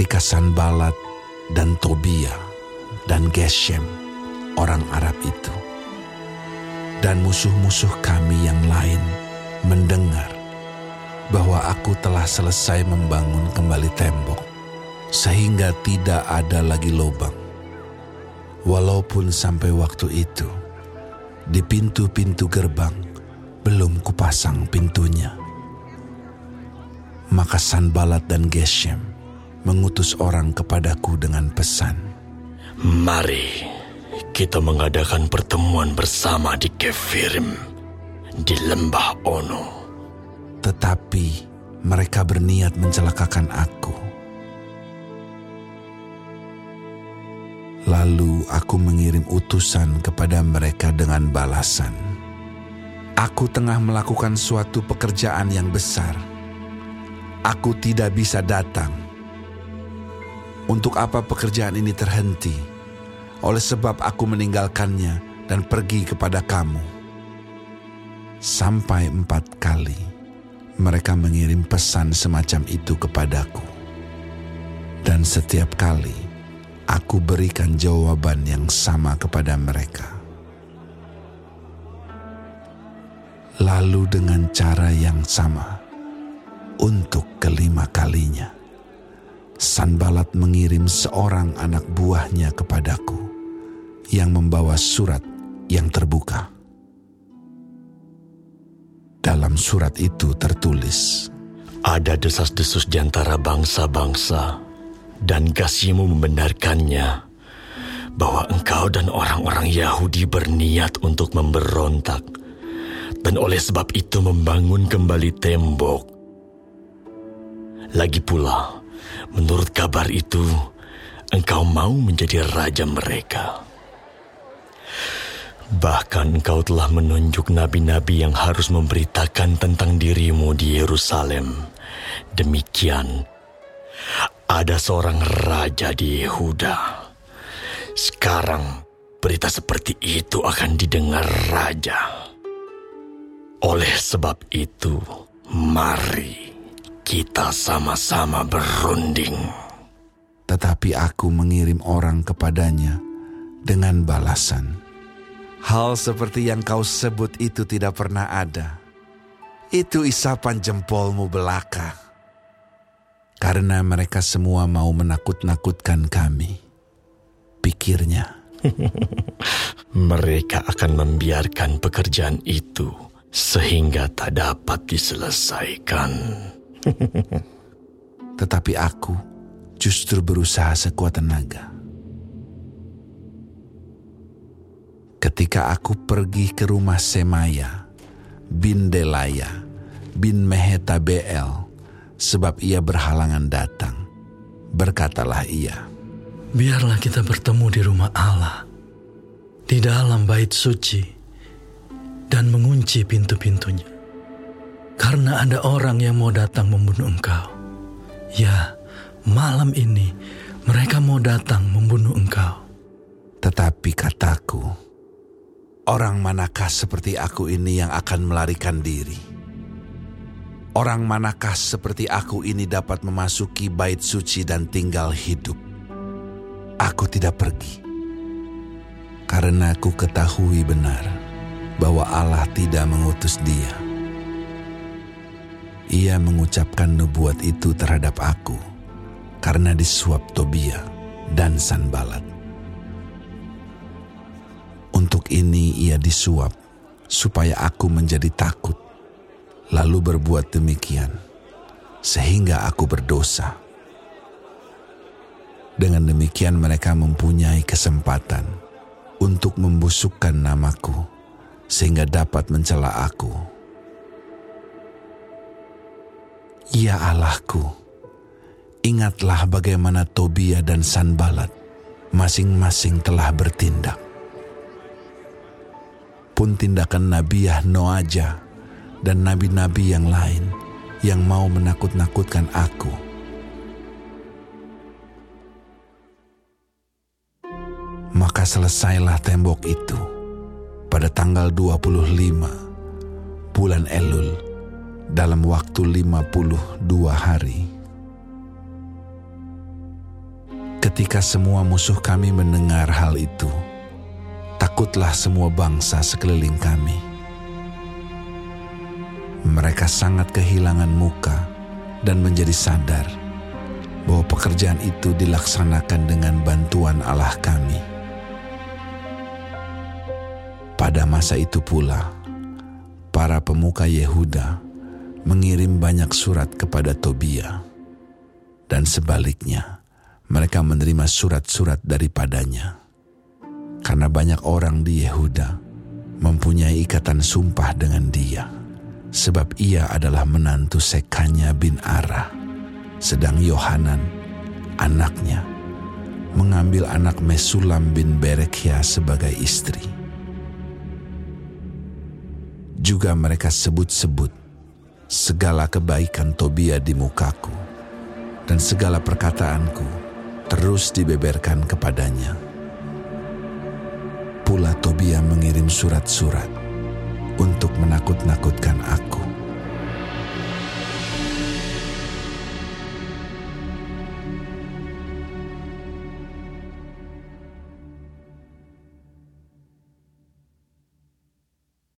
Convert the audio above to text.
ketika Sanbalat dan Tobia dan Geshem, orang Arab itu, dan musuh-musuh kami yang lain mendengar bahwa aku telah selesai membangun kembali tembok, sehingga tidak ada lagi lubang. Walaupun sampai waktu itu, di pintu-pintu gerbang belum kupasang pintunya. Maka Sanbalat dan Geshem mengutus orang kepadaku dengan pesan. Mari kita mengadakan pertemuan bersama di Kefirim, di lembah Ono. Tetapi mereka berniat mencelakakan aku. Lalu aku mengirim utusan kepada mereka dengan balasan. Aku tengah melakukan suatu pekerjaan yang besar. Aku tidak bisa datang. Untuk apa pekerjaan ini terhenti? Oleh sebab aku meninggalkannya dan pergi kepada kamu. Sampai empat kali mereka mengirim pesan semacam itu kepadaku. Dan setiap kali aku berikan jawaban yang sama kepada mereka. Lalu dengan cara yang sama, untuk kelima kalinya, Sanbalat mengirim seorang anak buahnya kepadaku yang membawa surat yang terbuka. Dalam surat itu tertulis, Ada desas-desus di antara bangsa-bangsa, dan Gasimu membenarkannya bahwa engkau dan orang-orang Yahudi berniat untuk memberontak, dan oleh sebab itu membangun kembali tembok. Lagi pula, menurut kabar itu, engkau mau menjadi raja mereka. Bahkan engkau telah menunjuk nabi-nabi yang harus memberitakan tentang dirimu di Yerusalem. Demikian, ada seorang raja di Yehuda. Sekarang, berita seperti itu akan didengar raja. Oleh sebab itu, mari kita sama-sama berunding. tetapi aku mengirim orang kepadanya dengan balasan. Hal seperti yang kau sebut itu tidak pernah ada. Itu isapan jempolmu belaka. Karena mereka semua mau menakut-nakutkan kami. Pikirnya, Mereka akan membiarkan pekerjaan itu sehingga tak dapat diselesaikan. tetapi aku justru berusaha sekuat tenaga. Ketika aku pergi ke rumah Semaya bin Delaya bin Mehetabeel sebab ia berhalangan datang, berkatalah ia, Biarlah kita bertemu di rumah Allah, di dalam bait suci, dan mengunci pintu-pintunya. Karena ada orang yang mau datang membunuh engkau. Ya, malam ini mereka mau datang membunuh engkau. Tetapi kataku, orang manakah seperti aku ini yang akan melarikan diri? Orang manakah seperti aku ini dapat memasuki bait suci dan tinggal hidup? Aku tidak pergi. Karena aku ketahui benar bahwa Allah tidak mengutus dia. Ia mengucapkan nubuat itu terhadap aku karena disuap Tobia dan Sanbalat. Untuk ini ia disuap supaya aku menjadi takut, lalu berbuat demikian, sehingga aku berdosa. Dengan demikian mereka mempunyai kesempatan untuk membusukkan namaku, sehingga dapat mencela aku. Ya Allahku, ingatlah bagaimana Tobia dan Sanbalat masing-masing telah bertindak. Pun tindakan Nabiah Noaja dan nabi-nabi yang lain yang mau menakut-nakutkan aku. Maka selesailah tembok itu. Pada tanggal 25 bulan Elul dalam waktu 52 hari. Ketika semua musuh kami mendengar hal itu, takutlah semua bangsa sekeliling kami. Mereka sangat kehilangan muka dan menjadi sadar bahwa pekerjaan itu dilaksanakan dengan bantuan Allah kami. Pada masa itu pula, para pemuka Yehuda mengirim banyak surat kepada Tobia, dan sebaliknya mereka menerima surat-surat daripadanya. Karena banyak orang di Yehuda mempunyai ikatan sumpah dengan dia, sebab ia adalah menantu Sekanya bin Ara, sedang Yohanan, anaknya, mengambil anak Mesulam bin Berekia sebagai istri juga mereka sebut-sebut segala kebaikan Tobia di mukaku, dan segala perkataanku terus dibeberkan kepadanya. Pula Tobia mengirim surat-surat untuk menakut-nakuti